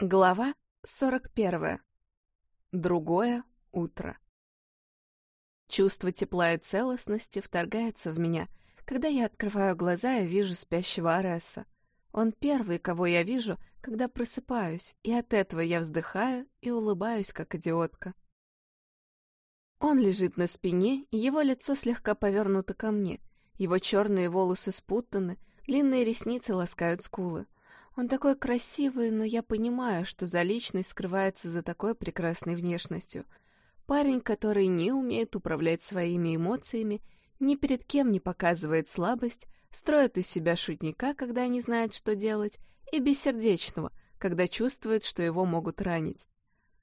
Глава 41. Другое утро. Чувство тепла и целостности вторгается в меня, когда я открываю глаза и вижу спящего Ареса. Он первый, кого я вижу, когда просыпаюсь, и от этого я вздыхаю и улыбаюсь, как идиотка. Он лежит на спине, его лицо слегка повернуто ко мне. Его черные волосы спутаны, длинные ресницы ласкают скулы. Он такой красивый, но я понимаю, что за личность скрывается за такой прекрасной внешностью. Парень, который не умеет управлять своими эмоциями, ни перед кем не показывает слабость, строит из себя шутника, когда не знает, что делать, и бессердечного, когда чувствует, что его могут ранить.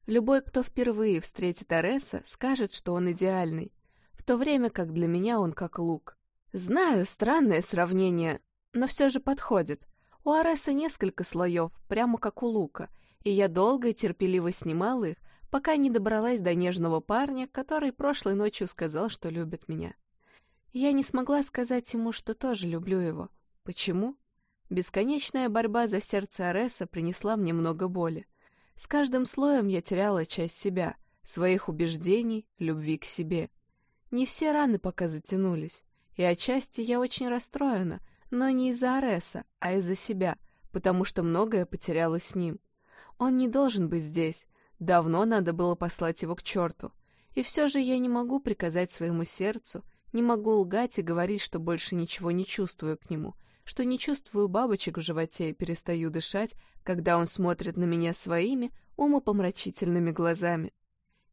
Любой, кто впервые встретит Ареса, скажет, что он идеальный, в то время как для меня он как лук. Знаю, странное сравнение, но все же подходит — у Ареса несколько слоев, прямо как у лука, и я долго и терпеливо снимала их, пока не добралась до нежного парня, который прошлой ночью сказал, что любит меня. Я не смогла сказать ему, что тоже люблю его. Почему? Бесконечная борьба за сердце Ареса принесла мне много боли. С каждым слоем я теряла часть себя, своих убеждений, любви к себе. Не все раны пока затянулись, и отчасти я очень расстроена — но не из-за Ареса, а из-за себя, потому что многое потеряла с ним. Он не должен быть здесь. Давно надо было послать его к черту. И все же я не могу приказать своему сердцу, не могу лгать и говорить, что больше ничего не чувствую к нему, что не чувствую бабочек в животе и перестаю дышать, когда он смотрит на меня своими умопомрачительными глазами.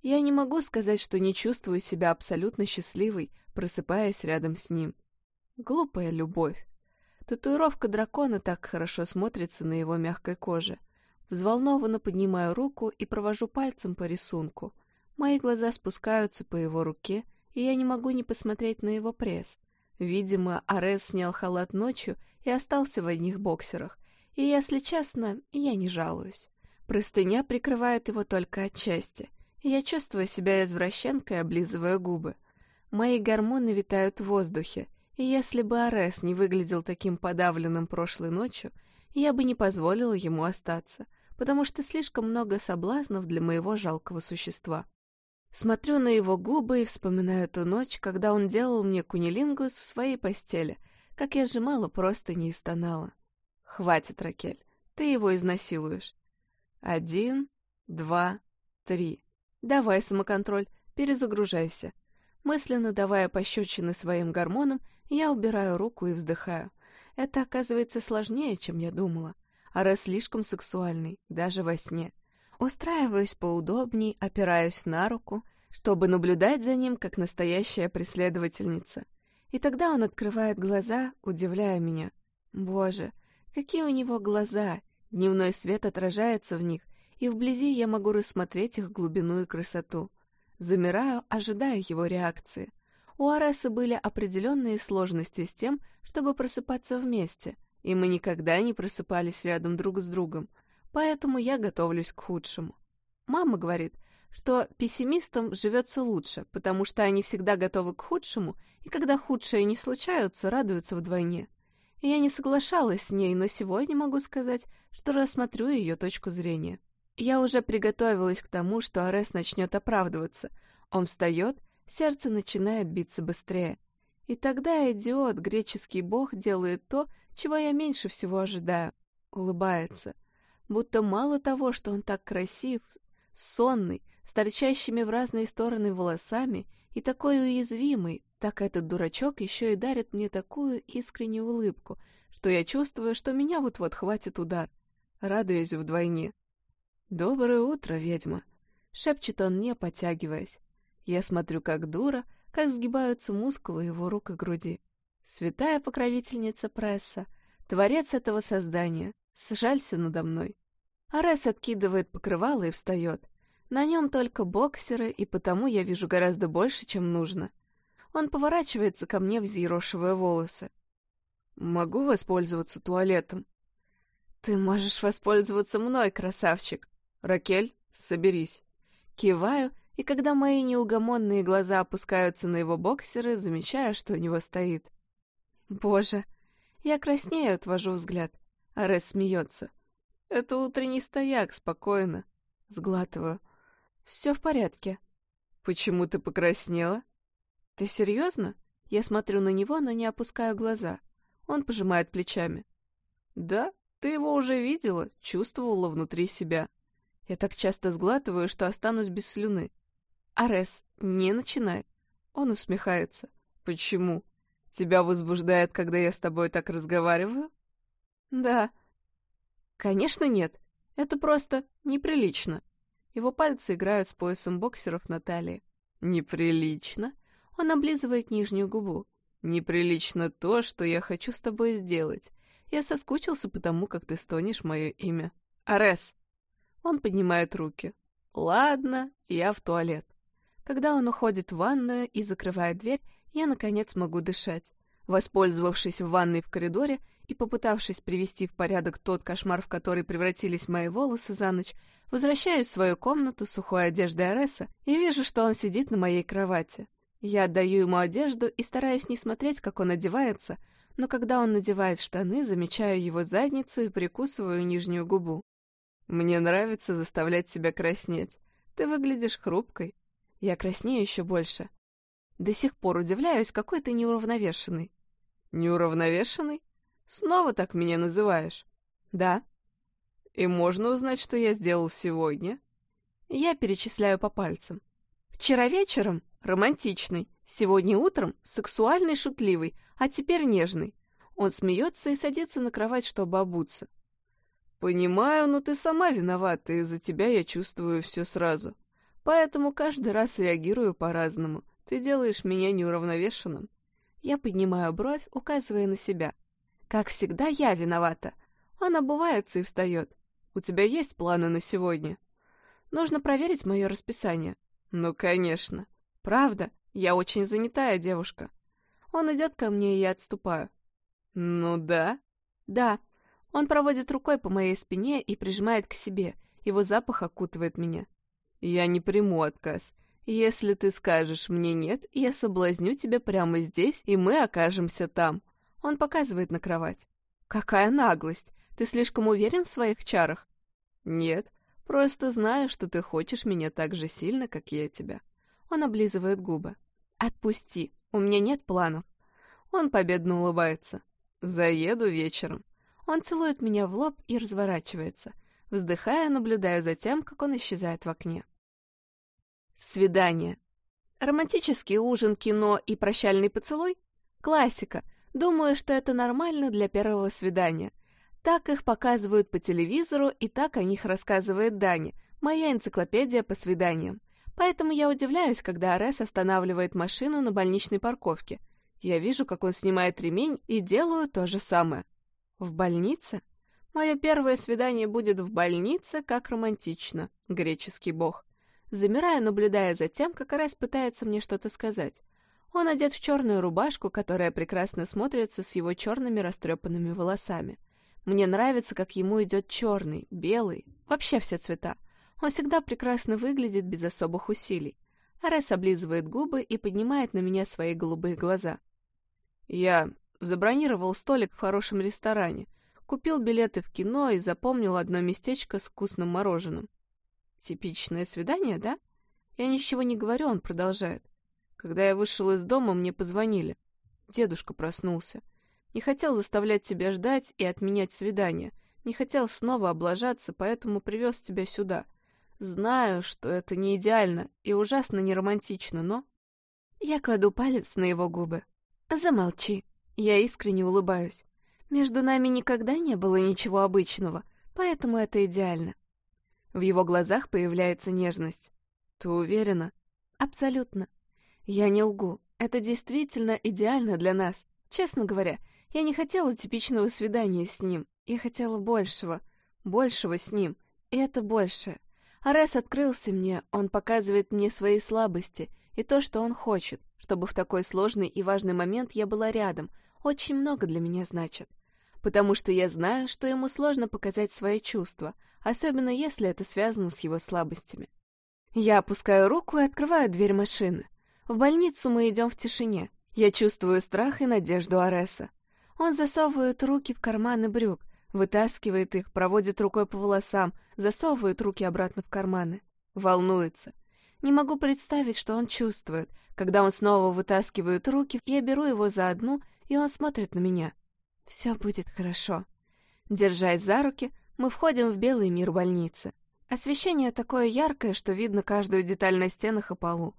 Я не могу сказать, что не чувствую себя абсолютно счастливой, просыпаясь рядом с ним. Глупая любовь. Татуировка дракона так хорошо смотрится на его мягкой коже. Взволнованно поднимаю руку и провожу пальцем по рисунку. Мои глаза спускаются по его руке, и я не могу не посмотреть на его пресс. Видимо, Арес снял халат ночью и остался в одних боксерах. И, если честно, я не жалуюсь. Простыня прикрывает его только отчасти, я чувствую себя извращенкой, облизывая губы. Мои гормоны витают в воздухе, если бы Арес не выглядел таким подавленным прошлой ночью, я бы не позволила ему остаться, потому что слишком много соблазнов для моего жалкого существа. Смотрю на его губы и вспоминаю ту ночь, когда он делал мне кунилингус в своей постели, как я сжимала просто не стонала. Хватит, Ракель, ты его изнасилуешь. Один, два, три. Давай самоконтроль, перезагружайся. Мысленно давая пощечины своим гормонам, я убираю руку и вздыхаю. Это оказывается сложнее, чем я думала. Арес слишком сексуальный, даже во сне. Устраиваюсь поудобней, опираюсь на руку, чтобы наблюдать за ним, как настоящая преследовательница. И тогда он открывает глаза, удивляя меня. Боже, какие у него глаза! Дневной свет отражается в них, и вблизи я могу рассмотреть их глубину и красоту. Замираю, ожидая его реакции. У Ареса были определенные сложности с тем, чтобы просыпаться вместе, и мы никогда не просыпались рядом друг с другом, поэтому я готовлюсь к худшему. Мама говорит, что пессимистам живется лучше, потому что они всегда готовы к худшему, и когда худшее не случаются, радуются вдвойне. Я не соглашалась с ней, но сегодня могу сказать, что рассмотрю ее точку зрения. Я уже приготовилась к тому, что Арес начнет оправдываться. Он встает сердце начинает биться быстрее. И тогда идиот, греческий бог, делает то, чего я меньше всего ожидаю. Улыбается. Будто мало того, что он так красив, сонный, с торчащими в разные стороны волосами и такой уязвимый, так этот дурачок еще и дарит мне такую искреннюю улыбку, что я чувствую, что меня вот-вот хватит удар. Радуюсь вдвойне. «Доброе утро, ведьма!» — шепчет он мне, потягиваясь. Я смотрю, как дура, как сгибаются мускулы его рук и груди. Святая покровительница пресса, творец этого создания, сжалься надо мной. Арес откидывает покрывало и встает. На нем только боксеры, и потому я вижу гораздо больше, чем нужно. Он поворачивается ко мне, взъерошивая волосы. «Могу воспользоваться туалетом?» «Ты можешь воспользоваться мной, красавчик!» «Ракель, соберись!» Киваю и когда мои неугомонные глаза опускаются на его боксеры, замечая, что у него стоит. Боже, я краснею, отвожу взгляд. Арес смеется. Это утренний стояк, спокойно. Сглатываю. Все в порядке. Почему ты покраснела? Ты серьезно? Я смотрю на него, но не опускаю глаза. Он пожимает плечами. Да, ты его уже видела, чувствовала внутри себя. Я так часто сглатываю, что останусь без слюны. Арес, не начинай. Он усмехается. Почему? Тебя возбуждает, когда я с тобой так разговариваю? Да. Конечно, нет. Это просто неприлично. Его пальцы играют с поясом боксеров на талии. Неприлично? Он облизывает нижнюю губу. Неприлично то, что я хочу с тобой сделать. Я соскучился потому, как ты стонешь мое имя. Арес. Он поднимает руки. Ладно, я в туалет. Когда он уходит в ванную и закрывает дверь, я, наконец, могу дышать. Воспользовавшись в ванной в коридоре и попытавшись привести в порядок тот кошмар, в который превратились мои волосы за ночь, возвращаюсь в свою комнату сухой одеждой Ареса и вижу, что он сидит на моей кровати. Я отдаю ему одежду и стараюсь не смотреть, как он одевается, но когда он надевает штаны, замечаю его задницу и прикусываю нижнюю губу. «Мне нравится заставлять себя краснеть. Ты выглядишь хрупкой». Я краснею еще больше. До сих пор удивляюсь, какой ты неуравновешенный. Неуравновешенный? Снова так меня называешь? Да. И можно узнать, что я сделал сегодня? Я перечисляю по пальцам. Вчера вечером романтичный, сегодня утром сексуальный, шутливый, а теперь нежный. Он смеется и садится на кровать, чтобы обуться. Понимаю, но ты сама виновата, и за тебя я чувствую все сразу. Поэтому каждый раз реагирую по-разному. Ты делаешь меня неуравновешенным. Я поднимаю бровь, указывая на себя. Как всегда, я виновата. Он обувается и встает. У тебя есть планы на сегодня? Нужно проверить мое расписание. Ну, конечно. Правда, я очень занятая девушка. Он идет ко мне, и я отступаю. Ну да. Да. Он проводит рукой по моей спине и прижимает к себе. Его запах окутывает меня. Я не приму отказ. Если ты скажешь мне «нет», я соблазню тебя прямо здесь, и мы окажемся там. Он показывает на кровать. Какая наглость! Ты слишком уверен в своих чарах? Нет, просто знаю, что ты хочешь меня так же сильно, как я тебя. Он облизывает губы. Отпусти, у меня нет планов. Он победно улыбается. Заеду вечером. Он целует меня в лоб и разворачивается. Вздыхая, наблюдая за тем, как он исчезает в окне. Свидание. Романтический ужин, кино и прощальный поцелуй? Классика. Думаю, что это нормально для первого свидания. Так их показывают по телевизору, и так о них рассказывает Дани, моя энциклопедия по свиданиям. Поэтому я удивляюсь, когда Арес останавливает машину на больничной парковке. Я вижу, как он снимает ремень, и делаю то же самое. В больнице? Мое первое свидание будет в больнице, как романтично, греческий бог. Замираю, наблюдая за тем, как Арес пытается мне что-то сказать. Он одет в черную рубашку, которая прекрасно смотрится с его черными растрепанными волосами. Мне нравится, как ему идет черный, белый, вообще все цвета. Он всегда прекрасно выглядит без особых усилий. Арес облизывает губы и поднимает на меня свои голубые глаза. Я забронировал столик в хорошем ресторане, купил билеты в кино и запомнил одно местечко с вкусным мороженым. Типичное свидание, да? Я ничего не говорю, он продолжает. Когда я вышел из дома, мне позвонили. Дедушка проснулся. Не хотел заставлять тебя ждать и отменять свидание. Не хотел снова облажаться, поэтому привез тебя сюда. Знаю, что это не идеально и ужасно неромантично, но... Я кладу палец на его губы. Замолчи. Я искренне улыбаюсь. Между нами никогда не было ничего обычного, поэтому это идеально. В его глазах появляется нежность. «Ты уверена?» «Абсолютно. Я не лгу. Это действительно идеально для нас. Честно говоря, я не хотела типичного свидания с ним. Я хотела большего. Большего с ним. И это большее. Арес открылся мне, он показывает мне свои слабости и то, что он хочет, чтобы в такой сложный и важный момент я была рядом, очень много для меня значит потому что я знаю, что ему сложно показать свои чувства, особенно если это связано с его слабостями. Я опускаю руку и открываю дверь машины. В больницу мы идем в тишине. Я чувствую страх и надежду Ареса. Он засовывает руки в карманы брюк, Вытаскивает их, проводит рукой по волосам, засовывает руки обратно в карманы. Волнуется. Не могу представить, что он чувствует, когда он снова вытаскивает руки, я беру его за одну, и он смотрит на меня. Все будет хорошо. Держась за руки, мы входим в белый мир больницы. Освещение такое яркое, что видно каждую деталь на стенах и полу.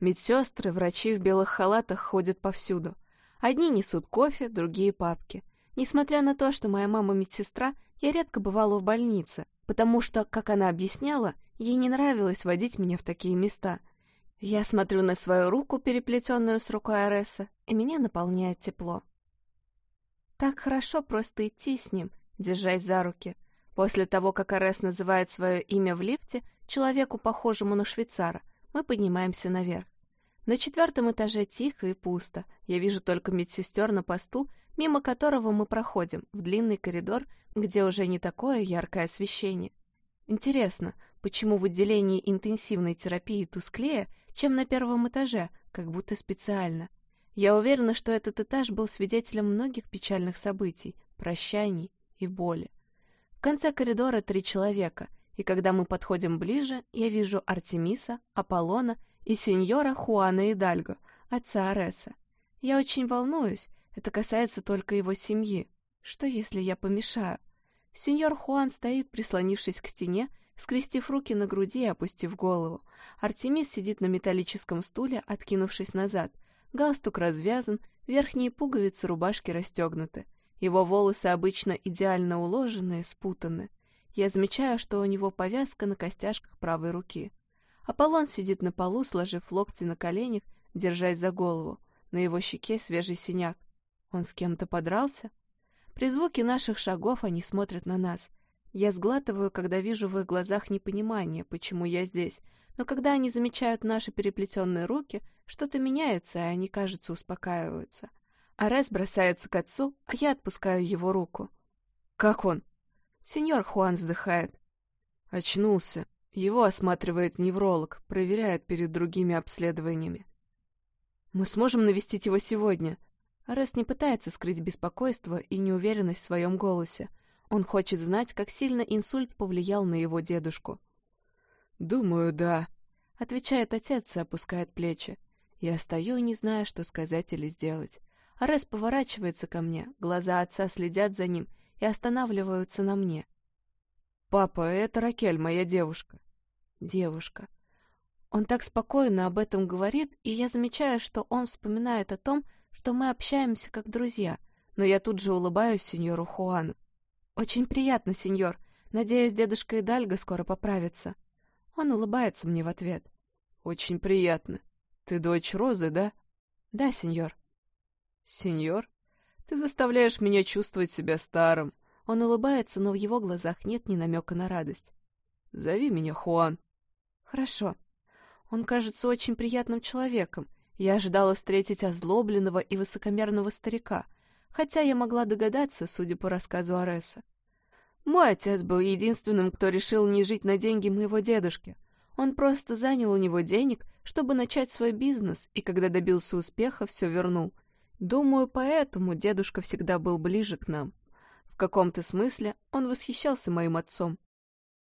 Медсестры, врачи в белых халатах ходят повсюду. Одни несут кофе, другие — папки. Несмотря на то, что моя мама медсестра, я редко бывала в больнице, потому что, как она объясняла, ей не нравилось водить меня в такие места. Я смотрю на свою руку, переплетенную с рукой Ареса, и меня наполняет тепло. Так хорошо просто идти с ним, держась за руки — После того, как Арес называет свое имя в лифте, человеку, похожему на швейцара, мы поднимаемся наверх. На четвертом этаже тихо и пусто. Я вижу только медсестер на посту, мимо которого мы проходим, в длинный коридор, где уже не такое яркое освещение. Интересно, почему в отделении интенсивной терапии тусклее, чем на первом этаже, как будто специально? Я уверена, что этот этаж был свидетелем многих печальных событий, прощаний и боли. В конце коридора три человека, и когда мы подходим ближе, я вижу Артемиса, Аполлона и сеньора Хуана Идальго, отца Ареса. Я очень волнуюсь, это касается только его семьи. Что, если я помешаю? Сеньор Хуан стоит, прислонившись к стене, скрестив руки на груди и опустив голову. Артемис сидит на металлическом стуле, откинувшись назад. Галстук развязан, верхние пуговицы рубашки расстегнуты. Его волосы обычно идеально уложенные, спутаны. Я замечаю, что у него повязка на костяшках правой руки. Аполлон сидит на полу, сложив локти на коленях, держась за голову. На его щеке свежий синяк. Он с кем-то подрался? При звуке наших шагов они смотрят на нас. Я сглатываю, когда вижу в их глазах непонимание, почему я здесь. Но когда они замечают наши переплетенные руки, что-то меняется, и они, кажется, успокаиваются. Арес бросается к отцу, а я отпускаю его руку. «Как он?» Сеньор Хуан вздыхает. Очнулся. Его осматривает невролог, проверяет перед другими обследованиями. «Мы сможем навестить его сегодня?» Арес не пытается скрыть беспокойство и неуверенность в своем голосе. Он хочет знать, как сильно инсульт повлиял на его дедушку. «Думаю, да», — отвечает отец и опускает плечи. Я стою, не зная, что сказать или сделать. Арес поворачивается ко мне, глаза отца следят за ним и останавливаются на мне. «Папа, это Ракель, моя девушка». «Девушка». Он так спокойно об этом говорит, и я замечаю, что он вспоминает о том, что мы общаемся как друзья, но я тут же улыбаюсь сеньору Хуану. «Очень приятно, сеньор. Надеюсь, дедушка Идальго скоро поправится». Он улыбается мне в ответ. «Очень приятно. Ты дочь Розы, да?» «Да, сеньор». «Сеньор, ты заставляешь меня чувствовать себя старым». Он улыбается, но в его глазах нет ни намека на радость. «Зови меня Хуан». «Хорошо. Он кажется очень приятным человеком. Я ожидала встретить озлобленного и высокомерного старика, хотя я могла догадаться, судя по рассказу Ареса. Мой отец был единственным, кто решил не жить на деньги моего дедушки. Он просто занял у него денег, чтобы начать свой бизнес, и когда добился успеха, все вернул — Думаю, поэтому дедушка всегда был ближе к нам. В каком-то смысле он восхищался моим отцом.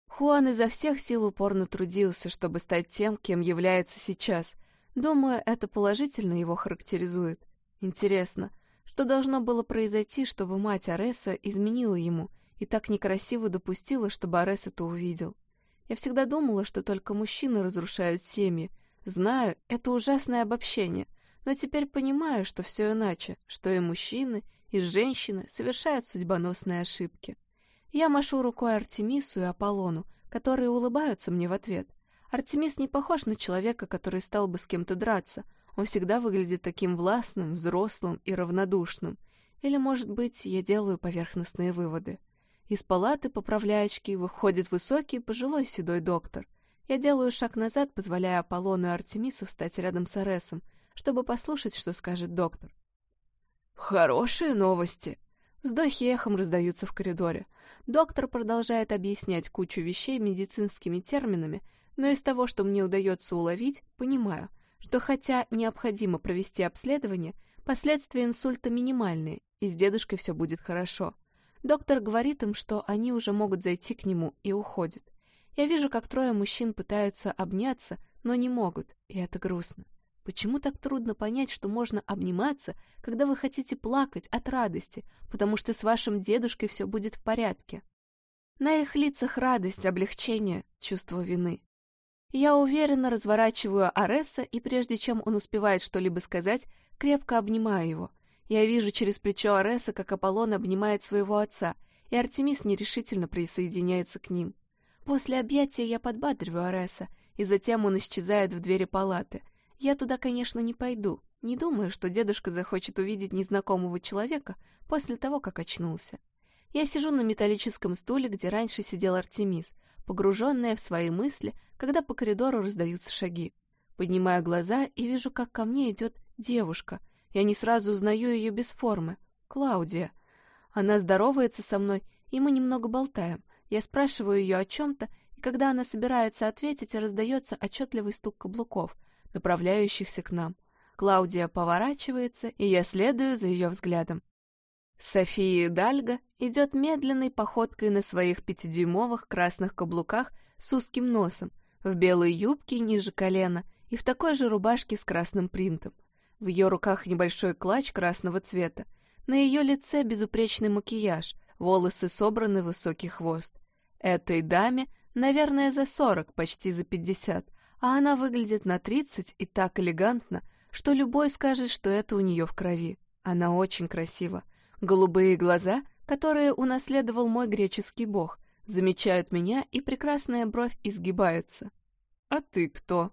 Хуан изо всех сил упорно трудился, чтобы стать тем, кем является сейчас. Думаю, это положительно его характеризует. Интересно, что должно было произойти, чтобы мать Ареса изменила ему и так некрасиво допустила, чтобы Арес это увидел? Я всегда думала, что только мужчины разрушают семьи. Знаю, это ужасное обобщение — но теперь понимаю, что все иначе, что и мужчины, и женщины совершают судьбоносные ошибки. Я машу рукой Артемису и Аполлону, которые улыбаются мне в ответ. Артемис не похож на человека, который стал бы с кем-то драться. Он всегда выглядит таким властным, взрослым и равнодушным. Или, может быть, я делаю поверхностные выводы. Из палаты, поправляя очки, выходит высокий, пожилой седой доктор. Я делаю шаг назад, позволяя Аполлону и Артемису встать рядом с Аресом, чтобы послушать, что скажет доктор. «Хорошие новости!» Вздохи эхом раздаются в коридоре. Доктор продолжает объяснять кучу вещей медицинскими терминами, но из того, что мне удается уловить, понимаю, что хотя необходимо провести обследование, последствия инсульта минимальные, и с дедушкой все будет хорошо. Доктор говорит им, что они уже могут зайти к нему, и уходит. Я вижу, как трое мужчин пытаются обняться, но не могут, и это грустно. Почему так трудно понять, что можно обниматься, когда вы хотите плакать от радости, потому что с вашим дедушкой все будет в порядке? На их лицах радость, облегчение, чувство вины. Я уверенно разворачиваю Ареса, и прежде чем он успевает что-либо сказать, крепко обнимаю его. Я вижу через плечо Ареса, как Аполлон обнимает своего отца, и Артемис нерешительно присоединяется к ним. После объятия я подбадриваю Ареса, и затем он исчезает в двери палаты. Я туда, конечно, не пойду. Не думаю, что дедушка захочет увидеть незнакомого человека после того, как очнулся. Я сижу на металлическом стуле, где раньше сидел Артемис, погруженная в свои мысли, когда по коридору раздаются шаги. Поднимаю глаза и вижу, как ко мне идет девушка. Я не сразу узнаю ее без формы. Клаудия. Она здоровается со мной, и мы немного болтаем. Я спрашиваю ее о чем-то, и когда она собирается ответить, раздается отчетливый стук каблуков, направляющихся к нам. Клаудия поворачивается, и я следую за ее взглядом. София Дальга идет медленной походкой на своих пятидюймовых красных каблуках с узким носом, в белой юбке ниже колена и в такой же рубашке с красным принтом. В ее руках небольшой клатч красного цвета, на ее лице безупречный макияж, волосы собраны в высокий хвост. Этой даме, наверное, за сорок, почти за пятьдесят, а она выглядит на тридцать и так элегантно, что любой скажет, что это у нее в крови. Она очень красива. Голубые глаза, которые унаследовал мой греческий бог, замечают меня, и прекрасная бровь изгибается. «А ты кто?»